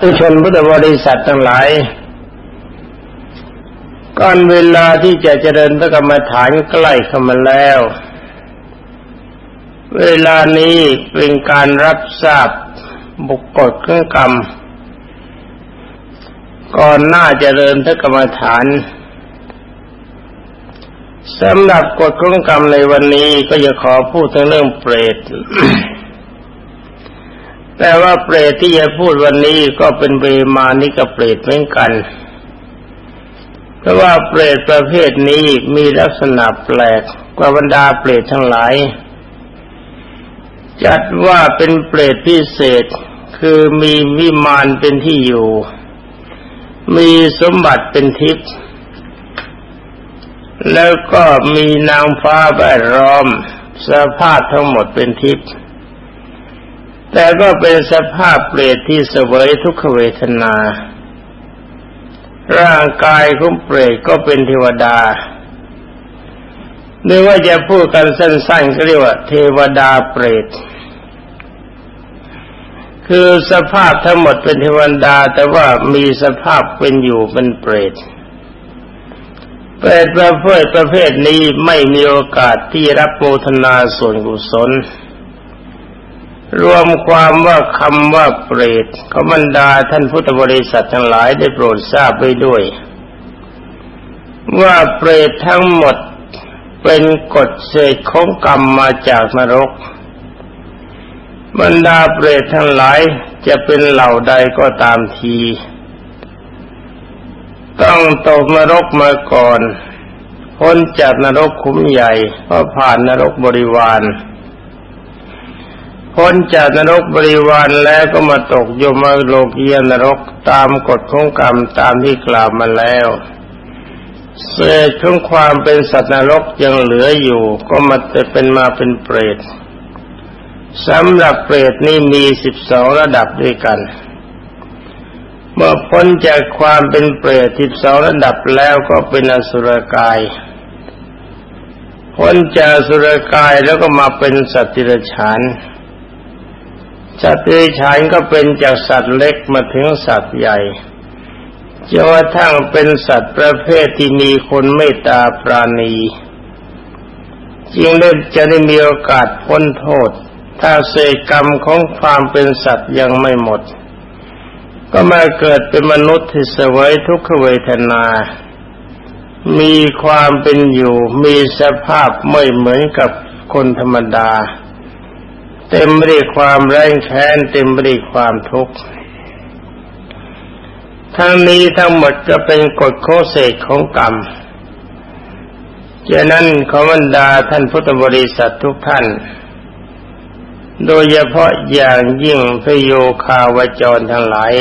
ผู้ชนพุทธบริษัททั้งหลายก่อนเวลาที่จะเจริญพระกรรมฐานใกล้เข้ามาแล้ว เวลานี้เป็นการรับทราบบุกกฎเครื่องกรรม ก่อนหน้าเจริญพระกรรมฐานสำหรับกฎเครื่องกรรมในวันนี้ก็จะขอพูดถึงเรื่องเปรต แต่ว่าเปรตที่จะพูดวันนี้ก็เป็นเบมานิกเปรตเหมือนกัน เพราะว่าเปรตประเภทนี้มีลักษณะแปลกกว่าบรรดาเปรตทั้งหลาย จัดว่าเป็นเปรตพิเศษคือมีวิมานเป็นที่อยู่ มีสมบัติเป็นทิพย์แล้วก็มีนางฟ้าแวดล้อมสภาพทั้งหมดเป็นทิพย์ แต่ก็เป็นสภาพเปรตที่เสวยทุกขเวทนา ร่างกายของเปรตก็เป็นเทวดาหรือว่าจะพูดกันสั้นๆก็เรียกว่า เทวดาเปรต คือสภาพทั้งหมดเป็นเทวดา แต่ว่ามีสภาพเป็นอยู่เป็นเปรต เปรตประเภทประเภทนี้ไม่มีโอกาสที่รับโมทนาส่วนกุศล รวมความว่าคำว่าเปรตขบรรดาท่านพุทธบริษัททั้งหลายได้โปรดทราบไว้ด้วย ว่าเปรตทั้งหมดเป็นกฎเศษของกรรมมาจากนรก บรรดาเปรตทั้งหลายจะเป็นเหล่าใดก็ตามที ต้องตกนรกมาก่อนพ้นจากนรกคุ้มใหญ่ก็ผ่านนรกบริวาร พ้นจากนรกบริวารแล้วก็มาตกยมโลกียนรกตามกฎของกรรมตามที่กล่าวมาแล้วเศษของความเป็นสัตว์นรกยังเหลืออยู่ ก็มาจะเป็นมาเป็นเปรตสำหรับเปรตนี่มีสิบสองระดับด้วยกัน เมื่อพ้นจากความเป็นเปรตสิบสองระดับแล้วก็เป็นอสุรกาย พ้นจากสุรกายแล้วก็มาเป็นสัตว์ติฉาน สัตว์เดรัจฉานก็เป็นจากสัตว์เล็กมาถึงสัตว์ใหญ่จนกระทั่งเป็นสัตว์ประเภทที่มีคนเมตตาปราณีจึงเล่นจะได้มีโอกาสพ้นโทษ ถ้าเศษกรรมของความเป็นสัตว์ยังไม่หมด ก็มาเกิดเป็นมนุษย์ที่เสวยทุกขเวทนา มีความเป็นอยู่ มีสภาพไม่เหมือนกับคนธรรมดา เต็มไปด้วยความแรงแค้นเต็มไปด้วยความทุกข์ทั้งนี้ทั้งหมดจะเป็นกฎโคเศษของกรรมฉะนั้นขอบรรดาท่านพุทธบริษัททุกท่าน โดยเฉพาะอย่างยิ่งพโยคาวจรทั้งหลาย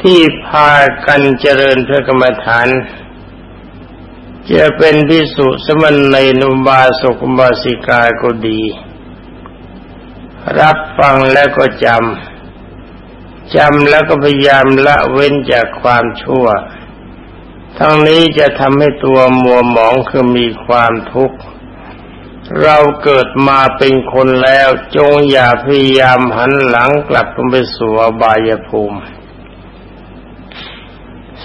ที่พากันเจริญพระกรรมฐาน จะเป็นพิสุสมันในนุบาสุกบาสิกาก็ดี รับฟังแล้วก็จำจำแล้วก็พยายามละเว้นจากความชั่ว ทั้งนี้จะทำให้ตัวมัวหมองคือมีความทุกข์เราเกิดมาเป็นคนแล้วจงอย่าพยายามหันหลังกลับไปสู่อบายภูมิ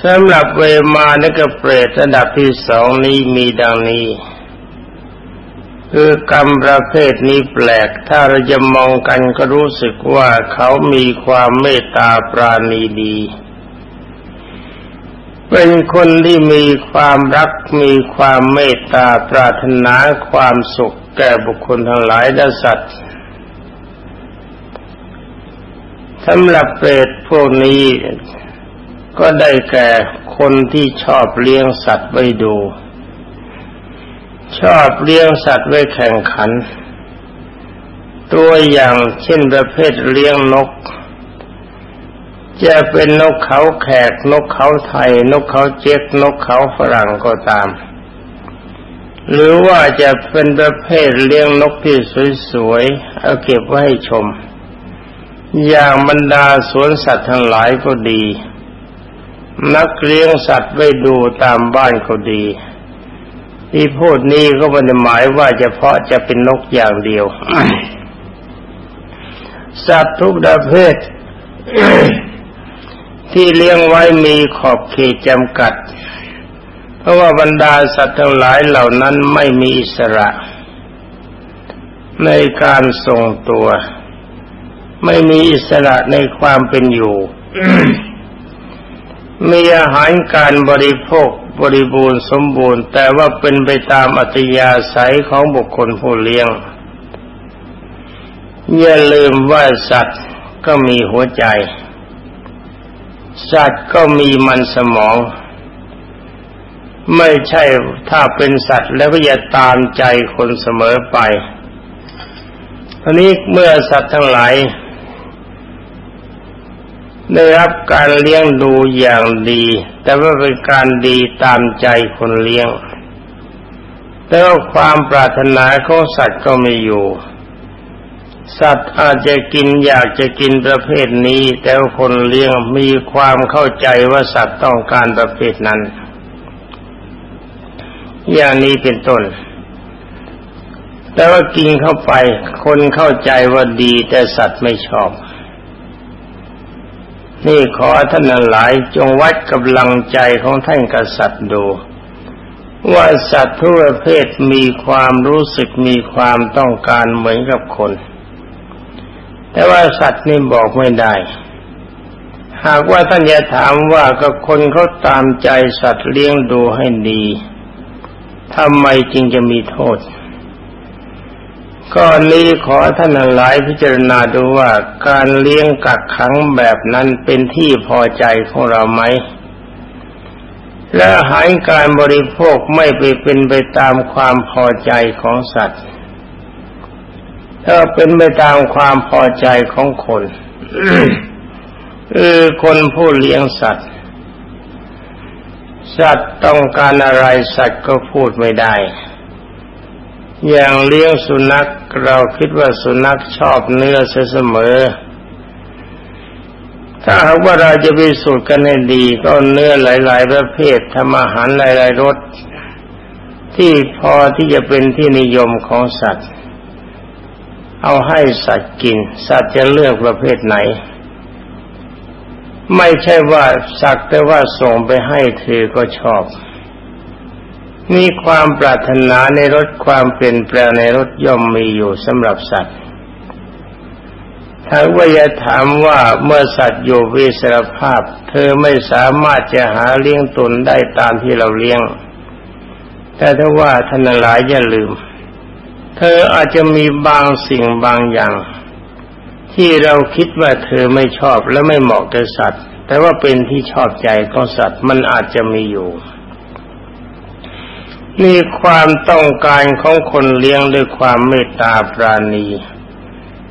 สำหรับเวมานกเปรตระดับที่สองนี้มีดังนี้ คือกรรมประเภทนี้แปลก ถ้าเราจะมองกันก็รู้สึกว่าเขามีความเมตตาปราณีดี เป็นคนที่มีความรักมีความเมตตาปรารถนาความสุขแก่บุคคลทั้งหลายและสัตว์สำหรับเปรตพวกนี้ ก็ได้แก่คนที่ชอบเลี้ยงสัตว์ไว้ดู ชอบเลี้ยงสัตว์ไว้แข่งขัน ตัวอย่างเช่นประเภทเลี้ยงนก จะเป็นนกเขาแขกนกเขาไทย นกเขาเจ๊กนกเขาฝรั่งก็ตาม หรือว่าจะเป็นประเภทเลี้ยงนกที่สวยๆเอาเก็บไว้ให้ชม อย่างบรรดาสวนสัตว์ทั้งหลายก็ดี นักเลี้ยงสัตว์ไว้ดูตามบ้านเขาดี ที่พูดนี้ก็ม่ได้หมายว่าเฉพาะจะเป็นนกอย่างเดียว สัตว์ทุกประเภท ที่เลี้ยงไว้มีขอบเขตจำกัด เพราะว่าบรรดาสัตว์ทั้งหลายเหล่านั้นไม่มีอิสระ ในการทรงตัว ไม่มีอิสระในความเป็นอยู่ มีอาหารการบริโภคบริบูรณ์สมบูรณ์ แต่ว่าเป็นไปตามอัตยาศัยของบุคคลผู้เลี้ยง อย่าลืมว่าสัตว์ก็มีหัวใจ สัตว์ก็มีมันสมอง ไม่ใช่ถ้าเป็นสัตว์แล้วก็อย่าตามใจคนเสมอไปทีนี้เมื่อสัตว์ทั้งหลาย ได้รับการเลี้ยงดูอย่างดี แต่ว่าเป็นการดีตามใจคนเลี้ยง แต่ว่าความปรารถนาของสัตว์ก็ไม่อยู่ สัตว์อาจจะกินอยากจะกินประเภทนี้ แต่ว่าคนเลี้ยงมีความเข้าใจว่าสัตว์ต้องการประเภทนั้น อย่างนี้เป็นต้นแต่ว่ากินเข้าไป คนเข้าใจว่าดีแต่สัตว์ไม่ชอบ นี่ขอท่านหลายจงวัดกำลังใจของท่านกษัตริย์ดู ว่าสัตว์ทุกประเภทมีความรู้สึกมีความต้องการเหมือนกับคน แต่ว่าสัตว์นี่บอกไม่ได้ หากว่าท่านจะถามว่าก็คนเขาตามใจสัตว์เลี้ยงดูให้ดีทำไมจึงจะมีโทษ ก็นี้ขอท่านหลายพิจารณาดูว่าการเลี้ยงกักขังแบบนั้นเป็นที่พอใจของเราไหม และหารการบริโภคไม่ไปเป็นไปตามความพอใจของสัตว์ ถ้าเป็นไปตามความพอใจของคนคือคนผู้เลี้ยงสัตว์ สัตว์ต้องการอะไรสัตว์ก็พูดไม่ได้ อย่างเลี้ยงสุนัขเราคิดว่าสุนัขชอบเนื้อเสมอ ถ้าหากว่าเราจะไปสูตรกันให้ดี ก็เนื้อหลาย ๆ ประเภททำอาหารหลาย ๆรสที่พอที่จะเป็นที่นิยมของสัตว์ เอาให้สัตว์กิน สัตว์จะเลือกประเภทไหน ไม่ใช่ว่าสักแต่ว่าส่งไปให้เธอก็ชอบ มีความปรารถนาในรถความเปลี่ยนแปลงในรถย่อมมีอยู่สำหรับสัตว์ถ้าว่าจะถามว่าเมื่อสัตว์อยู่วิสรภาพ เธอไม่สามารถจะหาเลี้ยงตนได้ตามที่เราเลี้ยง แต่ถ้าว่าท่านหลายอย่าลืม เธออาจจะมีบางสิ่งบางอย่าง ที่เราคิดว่าเธอไม่ชอบและไม่เหมาะกับสัตว์ แต่ว่าเป็นที่ชอบใจของสัตว์มันอาจจะมีอยู่ มีความต้องการของคนเลี้ยงด้วยความเมตตาปราณี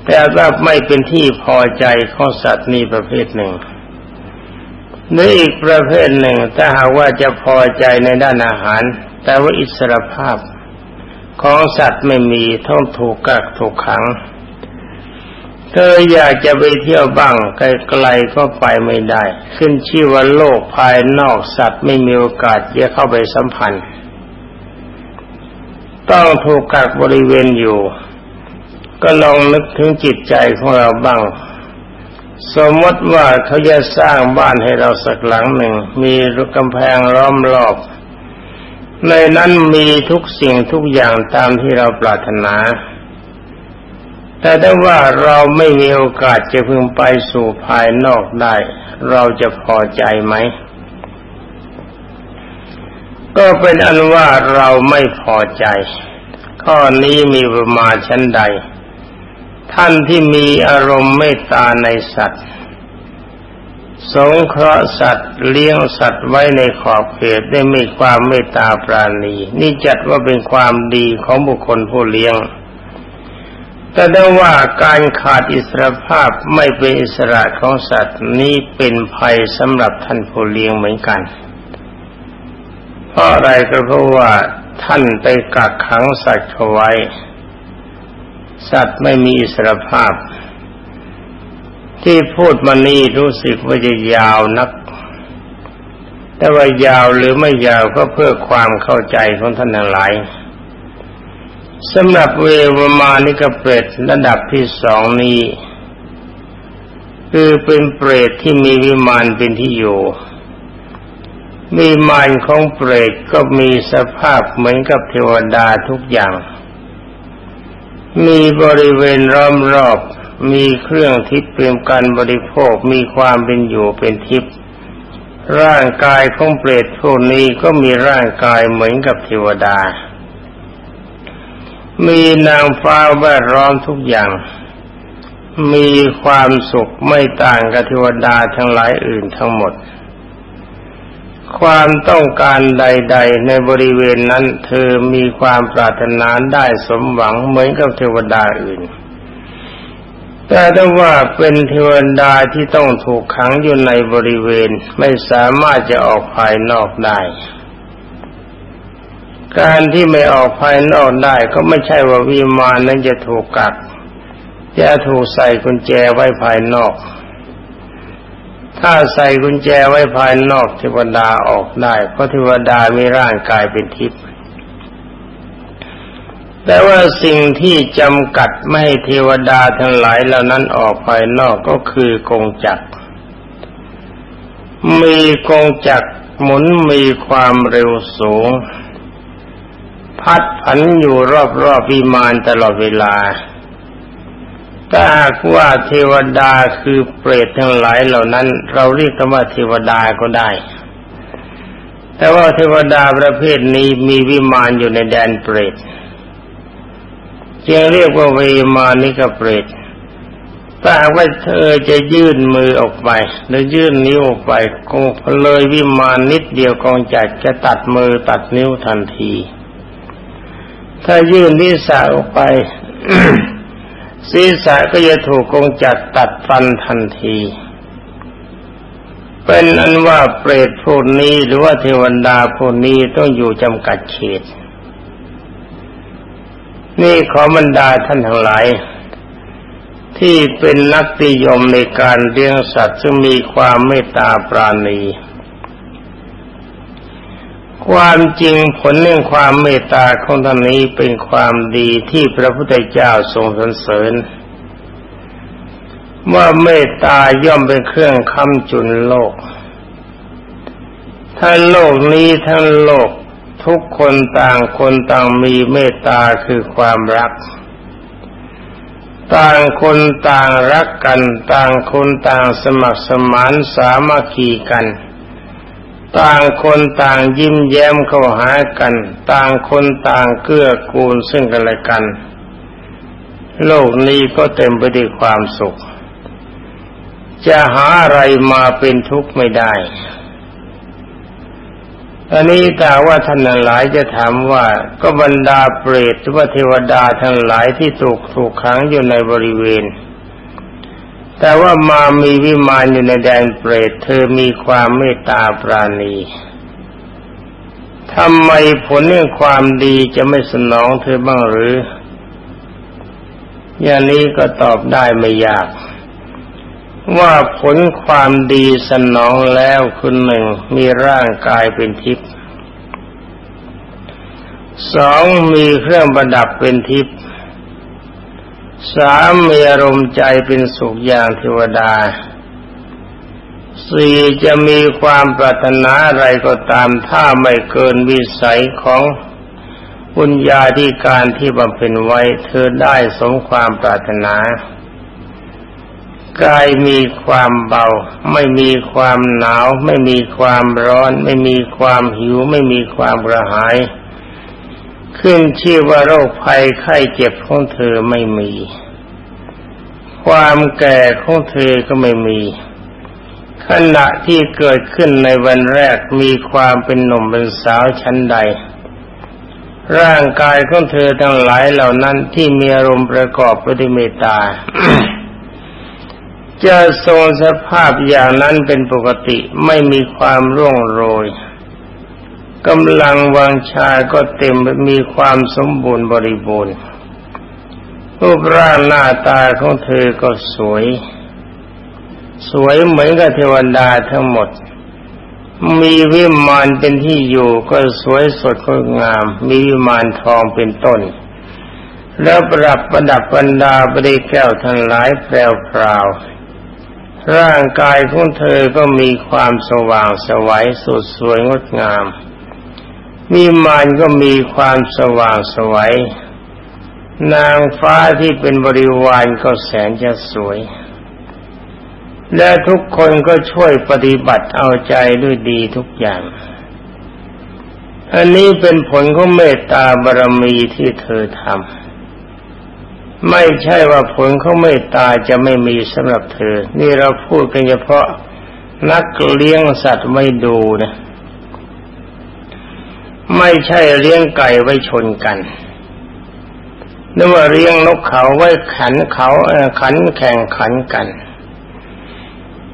แต่ว่าไม่เป็นที่พอใจของสัตว์นี้ประเภทหนึ่งหรืออีกประเภทหนึ่งถ้าหากว่าจะพอใจในด้านอาหาร แต่ว่าอิสรภาพของสัตว์ไม่มีต้องถูกกักถูกขัง เธออยากจะไปเที่ยวบ้างไกลๆก็ไปไม่ได้ ขึ้นชื่อว่าโลกภายนอกสัตว์ไม่มีโอกาสจะเข้าไปสัมพันธ์ ต้องถูกกักบริเวณอยู่ ก็ลองนึกถึงจิตใจของเราบ้าง สมมติว่าเขาจะสร้างบ้านให้เราสักหลังหนึ่ง มีรูกำแพงล้อมรอบ ในนั้นมีทุกสิ่งทุกอย่างตามที่เราปรารถนา แต่ถ้าว่าเราไม่มีโอกาสจะพึงไปสู่ภายนอกได้ เราจะพอใจไหม ก็เป็นอันว่าเราไม่พอใจ ข้อนี้มีประมาชั้นใด ท่านที่มีอารมณ์เมตตาในสัตว์ สงเคราะห์สัตว์เลี้ยงสัตว์ไว้ในขอบเขตได้มีความเมตตาปราณี นี่จัดว่าเป็นความดีของบุคคลผู้เลี้ยง แต่ได้ว่าการขาดอิสรภาพไม่เป็นอิสระของสัตว์นี้เป็นภัยสำหรับท่านผู้เลี้ยงเหมือนกัน ราะอะไรก็เพราะว่าท่านไปกักขังสัตว์เขาไว้ สัตว์ไม่มีอิสรภาพ ที่พูดมานี้รู้สึกว่าจะยาวนัก แต่ว่ายาวหรือไม่ยาวก็เพื่อความเข้าใจของท่านทั้งหลายสำหรับเววมานิกเปรตระดับที่สองนี้ คือเป็นเปรตที่มีวิมานเป็นที่อยู่ วิมานของเปรตก็มีสภาพเหมือนกับเทวดาทุกอย่าง มีบริเวณล้อมรอบ มีเครื่องทิพย์เตรียมการบริโภค มีความเป็นอยู่เป็นทิพย์ ร่างกายของเปรตพวกนี้ก็มีร่างกายเหมือนกับเทวดา มีนางฟ้าแวดล้อมทุกอย่าง มีความสุขไม่ต่างกับเทวดาทั้งหลายอื่นทั้งหมด ความต้องการใด ๆ ในบริเวณนั้น เธอมีความปรารถนาได้สมหวังเหมือนกับเทวดาอื่น แต่ถ้าว่าเป็นเทวดาที่ต้องถูกขังอยู่ในบริเวณไม่สามารถจะออกภายนอกได้ การที่ไม่ออกภายนอกได้ก็ไม่ใช่ว่าวิมานนั้นจะถูกกักจะถูกใส่กุญแจไว้ภายนอก ถ้าใส่กุญแจไว้ภายนอกเทวดาออกได้ เพราะเทวดามีร่างกายเป็นทิพย์แต่ว่าสิ่งที่จำกัดไม่ให้เทวดาทั้งหลายเหล่านั้นออกภายนอกก็คือกงจักร มีกงจักรหมุนมีความเร็วสูง พัดผันอยู่รอบๆวิมานตลอดเวลา ถ้าหากว่าเทวดาคือเปรตทั้งหลายเหล่านั้น เราเรียกกันว่าเทวดาก็ได้ แต่ว่าเทวดาประเภทนี้มีวิมานอยู่ในแดนเปรตจึงเรียกว่าวิมานิกเปรตถ้าหากว่าเธอจะยื่นมือออกไปหรือยื่นนิ้วออกไปคงเลยวิมานนิดเดียวกองจัดจะตัดมือตัดนิ้วทันที ถ้ายื่นนิสาออกไป ศีรษะก็จะถูกกงจัดตัดฟันทันที เป็นอันว่าเปรตพวกนี้หรือว่าเทวดาพวกนี้ต้องอยู่จำกัดเขต นี่ขอบรรดาท่านทั้งหลายที่เป็นนักติยมในการเลี้ยงสัตว์ซึ่งมีความเมตตาปราณี ความจริงผลเรื่องความเมตตาของท่านนี้เป็นความดีที่พระพุทธเจ้าทรงสรรเสริญว่าเมตตาย่อมเป็นเครื่องค้ำจุนโลก ถ้าโลกนี้ทั้งโลกทุกคนต่างคนต่างมีเมตตาคือความรัก ต่างคนต่างรักกัน ต่างคนต่างสมัครสมานสามัคคีกัน ต่างคนต่างยิ้มแย้มเข้าหากัน ต่างคนต่างเกื้อกูลซึ่งกันและกัน โลกนี้ก็เต็มไปด้วยความสุข จะหาอะไรมาเป็นทุกข์ไม่ได้อันนี้แต่ว่าท่านหลายจะถามว่าก็บรรดาเปรตหรือว่าเทวดาทั้งหลายที่ถูกถูกขังอยู่ในบริเวณ แต่ว่ามามีวิมานอยู่ในแดนเปรต เธอมีความเมตตาปราณีทำไมผลเรื่องความดีจะไม่สนองเธอบ้างหรือ อย่างนี้ก็ตอบได้ไม่ยาก ว่าผลความดีสนองแล้วคุณหนึ่งมีร่างกายเป็นทิพย์สองมีเครื่องประดับเป็นทิพย์ สามมีอารมณ์ใจเป็นสุขอย่างเทวดาสี่จะมีความปรารถนาอะไรก็ตามถ้าไม่เกินวิสัยของบุญญาธิการที่บำเพ็ญไว้เธอได้สมความปรารถนากายมีความเบา ไม่มีความหนาว ไม่มีความร้อน ไม่มีความหิว ไม่มีความกระหาย ขึ้นชื่อว่าโรคภัยไข้เจ็บของเธอไม่มี ความแก่ของเธอก็ไม่มี ขณะที่เกิดขึ้นในวันแรกมีความเป็นหนุ่มเป็นสาวชั้นใด ร่างกายของเธอทั้งหลายเหล่านั้นที่มีอารมณ์ประกอบไปด้วยเมตตาจะทรงสภาพอย่างนั้นเป็นปกติไม่มีความร่วงโรย กำลังวังชาก็เต็มมีความสมบูรณ์บริบูรณ์รูปร่างหน้าตาของเธอก็สวย สวยเหมือนกับเทวดาทั้งหมด มีวิมานเป็นที่อยู่ก็สวยสดงดงาม มีวิมานทองเป็นต้น แล้วประดับประดับบรรดาบริแก้วทั้งหลายแปรวพราวร่างกายของเธอก็มีความสว่างสวัยสดสวยงดงาม มีมานก็มีความสว่างสวัยนางฟ้าที่เป็นบริวารก็แสนจะสวย และทุกคนก็ช่วยปฏิบัติเอาใจด้วยดีทุกอย่าง อันนี้เป็นผลของเมตตาบารมีที่เธอทำไม่ใช่ว่าผลของเมตตาจะไม่มีสำหรับเธอ นี่เราพูดกันเฉพาะนักเลี้ยงสัตว์ไม่ดูนะ ไม่ใช่เลี้ยงไก่ไว้ชนกันนึกว่าเลี้ยงนกเขาไว้ขันเขาขันแข่งขันกัน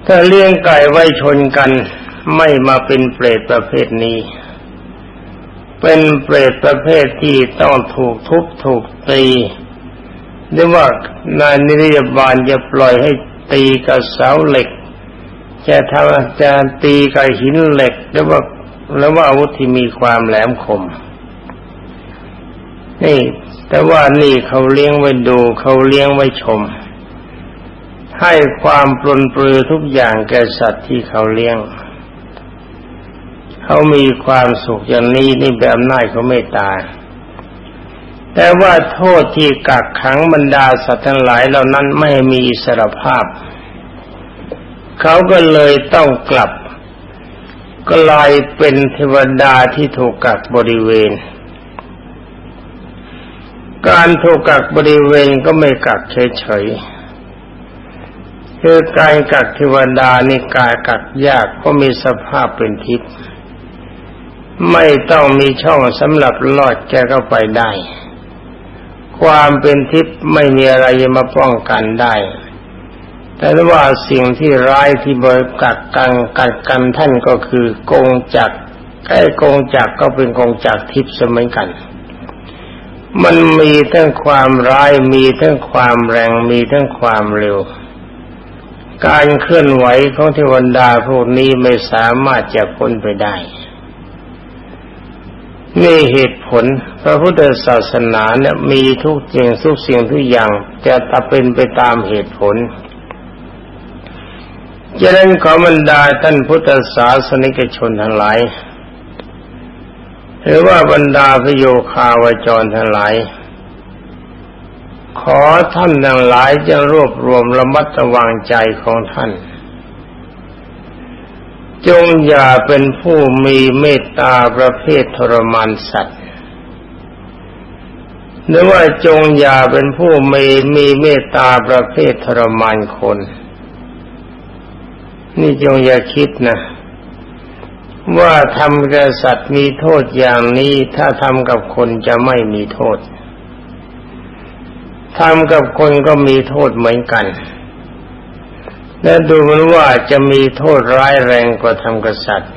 ถ้าเลี้ยงไก่ไว้ชนกัน ไม่มาเป็นเปรตประเภทนี้ เป็นเปรตประเภทที่ต้องถูกทุบถูกตีหรือว่านายนิรยาบาลจะปล่อยให้ตีกับเสาเหล็ก จะทำจะตีกับหินเหล็กหรือว่า แล้วว่าอาวุธที่มีความแหลมคม นี่ แต่ว่านี่เขาเลี้ยงไว้ดูเขาเลี้ยงไว้ชม ให้ความปลนปลือทุกอย่างแก่สัตว์ที่เขาเลี้ยง เขามีความสุขอย่างนี้นี่แบบอำนาจเขาไม่ตายแต่ว่าโทษที่กักขังบรรดาสัตว์ทั้งหลายเหล่านั้นไม่มีอิสรภาพ เขาก็เลยต้องกลับ กลายเป็นเทวดาที่ถูกกักบริเวณ การถูกกักบริเวณก็ไม่กักเฉยๆคือการกักเทวดานี่กายกักยากเพราะมีสภาพเป็นทิพย์ไม่ต้องมีช่องสำหรับลอดแกเข้าไปได้ ความเป็นทิพย์ไม่มีอะไรมาป้องกันได้ แต่ว่าสิ่งที่ร้ายที่บริกักกังกัดกันท่านก็คือกงจักไอ้กงจักก็เป็นกงจักทิพย์เสมอกัน มันมีทั้งความร้ายมีทั้งความแรงมีทั้งความเร็ว การเคลื่อนไหวของเทวดาพวกนี้ไม่สามารถจะพ้นไปได้นี่เหตุผลพระพุทธศาสนาเนี่ยมีทุกสิ่งทุกสิ่งทุกอย่างจะตัดเป็นไปตามเหตุผล จะนั้นขอบรรดาท่านพุทธศาสนิกชนทั้งหลายหรือว่าบรรดาพโยคาวจรทั้งหลาย ขอท่านทั้งหลายจะรวบรวมระมัดระวังใจของท่าน จงอย่าเป็นผู้มีเมตตาประเภททรมานสัตว์หรือว่าจงอย่าเป็นผู้มีมีเมตตาประเภททรมานคน นี่จงอย่าคิดนะว่าทำกับสัตว์มีโทษอย่างนี้ ถ้าทำกับคนจะไม่มีโทษทำกับคนก็มีโทษเหมือนกัน และดูมือนว่าจะมีโทษร้ายแรงกว่าทำกับสัตว์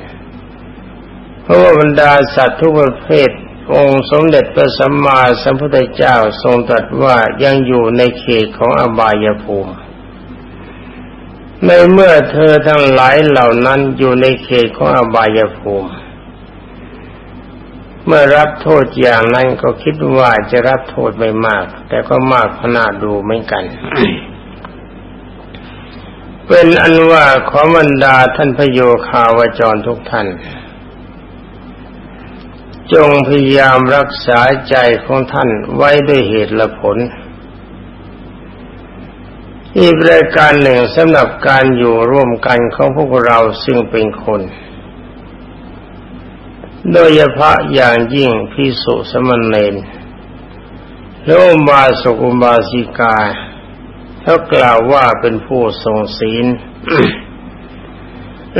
เพราะว่าบรรดาสัตว์ทุกประเภท องค์สมเด็จพระสัมมาสัมพุทธเจ้าทรงตรัสว่ายังอยู่ในเขตของอบายภูมิ ในเมื่อเธอทั้งหลายเหล่านั้นอยู่ในเขตของอบายภูมิ เมื่อรับโทษอย่างนั้นก็คิดว่าจะรับโทษไม่มาก แต่ก็มากขนาดดูเหมือนกัน เป็นอันว่าขอบรรดาท่านพโยคาวจรทุกท่าน จงพยายามรักษาใจของท่านไว้ด้วยเหตุและผล อีกรายการหนึ่งสำหรับการอยู่ร่วมกันของพวกเราซึ่งเป็นคน โดยเฉพาะอย่างยิ่งพิสุสมณเณรและอุบาสกุบาสิกาเขากล่าวว่าเป็นผู้ทรงศีล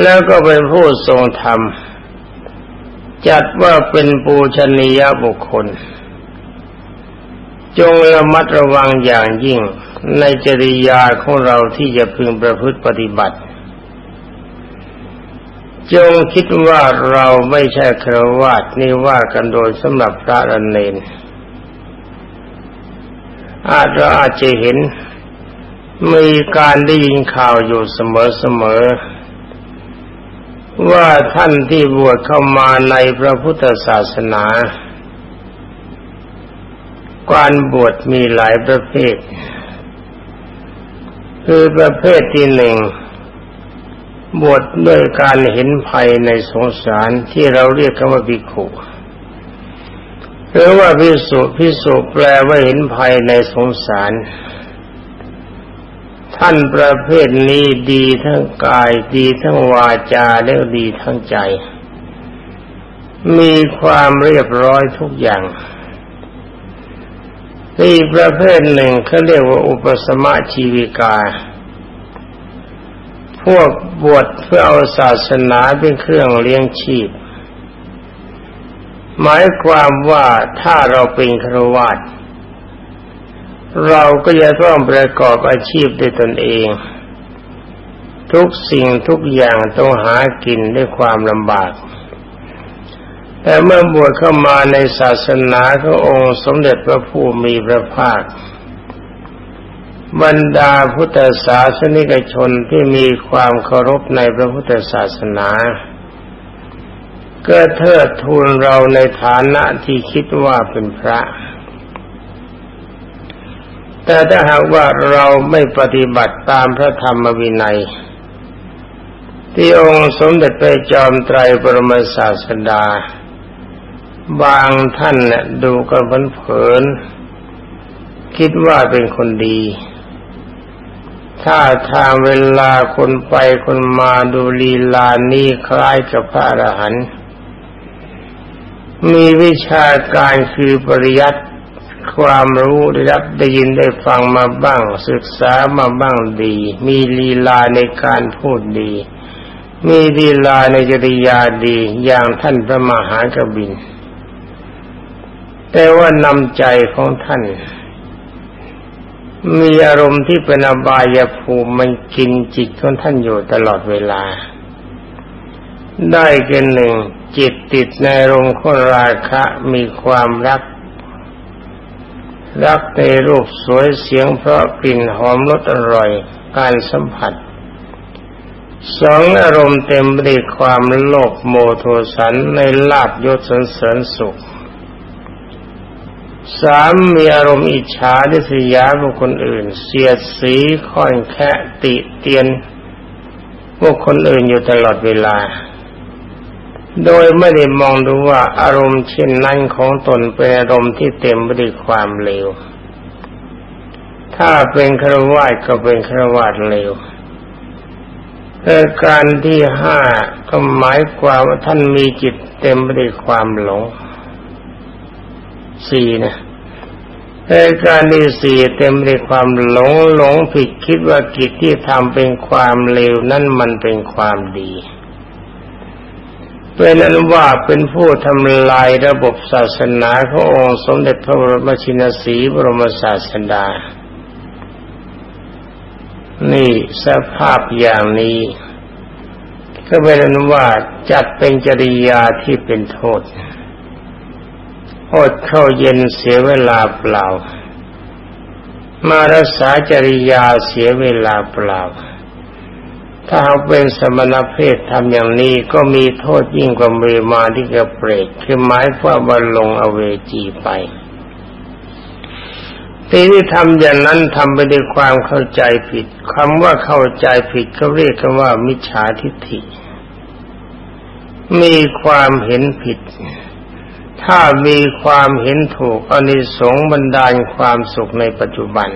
แล้วก็เป็นผู้ทรงธรรม จัดว่าเป็นปูชนียบุคคล จงระมัดระวังอย่างยิ่ง ในจริยาของเราที่จะพึงประพฤติปฏิบัติ จงคิดว่าเราไม่ใช่ครวาสนี่ว่ากันโดยสำหรับพระอเนนอาจเราอาจจะเห็นมีการได้ยินข่าวอยู่เสมอๆว่าท่านที่บวชเข้ามาในพระพุทธศาสนาการบวชมีหลายประเภท คือประเภทที่หนึ่งบวชด้วยการเห็นภัยในสงสารที่เราเรียกกันว่าภิกขุหรือว่าพิสุพิสุแปลว่าเห็นภัยในสงสาร ท่านประเภทนี้ดีทั้งกายดีทั้งวาจาและดีทั้งใจ มีความเรียบร้อยทุกอย่าง อีกประเภทหนึ่งเขาเรียกว่าอุปสมะชีวิกา พวกบวชเพื่อเอาศาสนาเป็นเครื่องเลี้ยงชีพ หมายความว่าถ้าเราเป็นครวาตเราก็จะต้องประกอบอาชีพด้วยตนเอง ทุกสิ่งทุกอย่างต้องหากินด้วยความลำบาก แต่เมื่อบวชเข้ามาในศาสนาขององค์สมเด็จพระผู้มีพระภาค บรรดาพุทธศาสนิกชนที่มีความเคารพในพระพุทธศาสนาก็เทิดทูนเราในฐานะที่คิดว่าเป็นพระ แต่ถ้าหากว่าเราไม่ปฏิบัติตามพระธรรมวินัย ที่องค์สมเด็จพระจอมไตรบรมศาสดา บางท่านเนี่ยดูกันเผินๆคิดว่าเป็นคนดี ถ้าทางเวลาคนไปคนมาดูลีลานี้คล้ายกับพระอรหันต์มีวิชาการคือปริยัติความรู้ได้รับได้ยินได้ฟังมาบ้าง ศึกษามาบ้างดี มีลีลาในการพูดดี มีลีลาในจริยาดีอย่างท่านพระมหากบิน แต่ว่านำใจของท่าน มีอารมณ์ที่เป็นอบายภูมิมันกินจิตของท่านอยู่ตลอดเวลา ได้กันหนึ่งจิตติดในอารมณ์ของราคะมีความรัก รักในรูปสวยเสียงเพราะกลิ่นหอมรสอร่อยการสัมผัสสองอารมณ์เต็มไปด้วยความโลภโมโทสันในลาบยศสนเสริญสุข สามมีอารมณ์อิจฉาดิสยาบุคคลอื่น เสียดสีค่อนแค่ติเตียนบุคคลอื่นอยู่ตลอดเวลา โดยไม่ได้มองดูว่าอารมณ์เช่นนั้นของตนเป็นอารมณ์ที่เต็มไปด้วยความเลว ถ้าเป็นครวาสก็เป็นครวาสเลวแต่การที่ห้าก็หมายความว่าท่านมีจิตเต็มไปด้วยความหลง สี่นะรายการที่สี่เต็มด้วยความหลงหลงผิดคิดว่ากิจที่ทำเป็นความเลวนั่นมันเป็นความดีเป็นอนุว่าเป็นผู้ทำลายระบบศาสนาขององค์สมเด็จพระบรมชินสีบรมศาสดา นี่สภาพอย่างนี้ ก็เป็นอนุว่าจัดเป็นจริยาที่เป็นโทษ อดเข้าเย็นเสียเวลาเปล่า มารักษาจริยาเสียเวลาเปล่า ถ้าเขาเป็นสมณเพศทำอย่างนี้ก็มีโทษยิ่งกว่าเมมาที่กระเปรตคือหมายว่าบรรลงอเวจีไปทีที่ทำอย่างนั้นทำไปด้วยความเข้าใจผิดคำว่าเข้าใจผิดเขาเรียกกันว่ามิจฉาทิฏฐิ มีความเห็นผิด ถ้ามีความเห็นถูกอนิสงส์บรรดาลความสุขในปัจจุบัน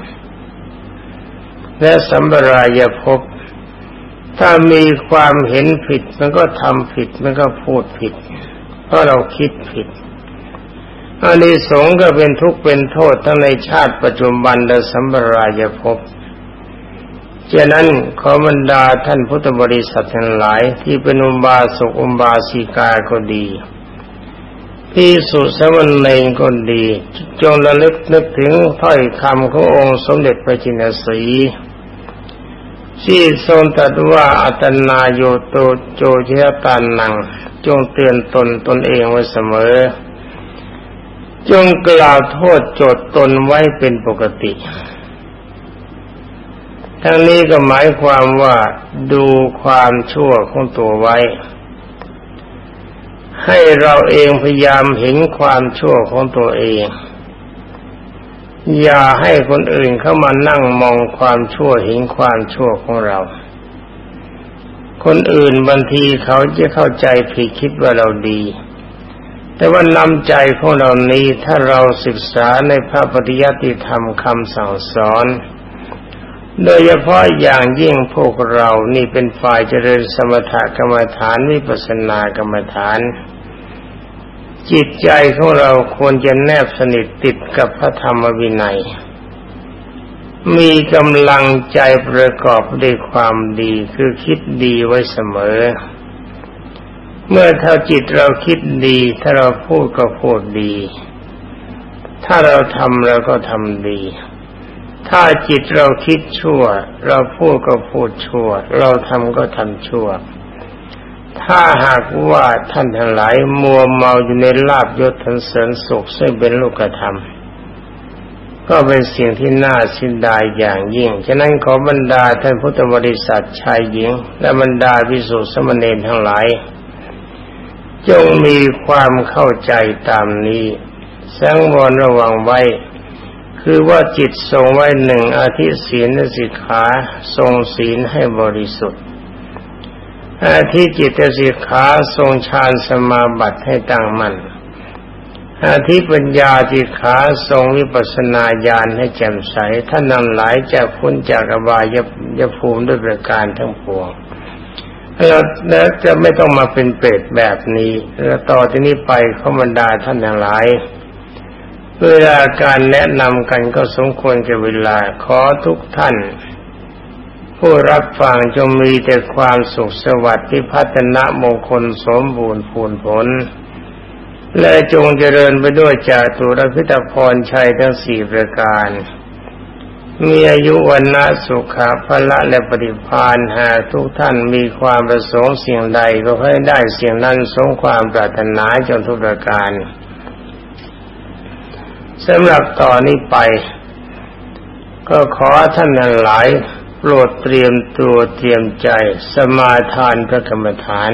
และสัมปรายภพถ้ามีความเห็นผิดมันก็ทำผิดมันก็พูดผิด เพราะเราคิดผิดอานิสงส์ก็เป็นทุกข์เป็นโทษทั้งในชาติปัจจุบันและสัมปรายภพฉะนั้นขอบรรดาท่านพุทธบริษัททั้งหลายที่เป็นอุบาสกอุบาสิกาก็ดี ที่สุสมณเณรคนดี จงระลึกนึกถึงถ้อยคำขององค์สมเด็จพระจินสีที่ทรงตรัสว่าอัตนาโยโตโจเชตานัง จงเตือนตนตนเองไว้เสมอ จงกล่าวโทษโจทตนไว้เป็นปกติ ทั้งนี้ก็หมายความว่าดูความชั่วของตัวไว้ ให้เราเองพยายามเห็นความชั่วของตัวเอง อย่าให้คนอื่นเข้ามานั่งมองความชั่วเห็นความชั่วของเรา คนอื่นบางทีเขาจะเข้าใจผิดคิดว่าเราดี แต่ว่านำใจของเรานี้ถ้าเราศึกษาในพระปฏิยติธรรมคำสั่งสอน โดยเฉพาะอย่างยิ่งพวกเรานี่เป็นฝ่ายเจริญสมถกรรมฐานวิปัสสนากรรมฐาน จิตใจของเราควรจะแนบสนิทติดกับพระธรรมวินัย มีกำลังใจประกอบด้วยความดีคือคิดดีไว้เสมอ เมื่อถ้าจิตเราคิดดี ถ้าเราพูดก็พูดดี ถ้าเราทำเราก็ทำดี ถ้าจิตเราคิดชั่ว เราพูดก็พูดชั่ว เราทำก็ทำชั่ว ถ้าหากว่าท่านทั้งหลายมัวเมาอยู่ในลาบยศทันเสริญสุขซึ่งเป็นลูกธรรม ก็เป็นสิ่งที่น่าสินดายอย่างยิ่ง ฉะนั้นขอบรรดาท่านพุทธบริษัทชายหญิง และบรรดาพิสุทธิสมณีทั้งหลาย จงมีความเข้าใจตามนี้สังวรระวังไว้ คือว่าจิตทรงไว้หนึ่งอาทิศีลสิกขาทรงศีลให้บริสุทธิ์อาทิจิตสิกขาทรงฌานสมาบัติให้ตั้งมั่นอาทิปัญญาที่ขาทรงวิปัสนาญาณให้แจ่มใสท่านนำหลายจากพ้นจากอบายยภูมิด้วยประการทั้งปวงเราแล้วจะไม่ต้องมาเป็นเปรตแบบนี้ แล้วต่อที่นี้ไปเขาบรรดาท่านทั้งหลาย เวลาการแนะนำกันก็สมควรแกับเวลาขอทุกท่าน ผู้รับฟังจงมีแต่ความสุขสวัสดิ์ที่พัฒนามงคลสมบูรณ์ผลผล และจงเจริญไปด้วยจาตุรพิตพรชัยทั้งสี่ประการ มีอายุวันนะสุขะพละและปฏิพานหากทุกท่านมีความประสงค์สิ่งใดก็ให้ได้สิ่งนั้นสงความปรารถนาจนทุกประการ สำหรับต่อนนี้ไป ก็ขอท่านหลายโปรดเตรียมตัวเตรียมใจสมาทานพระกรรมฐานาน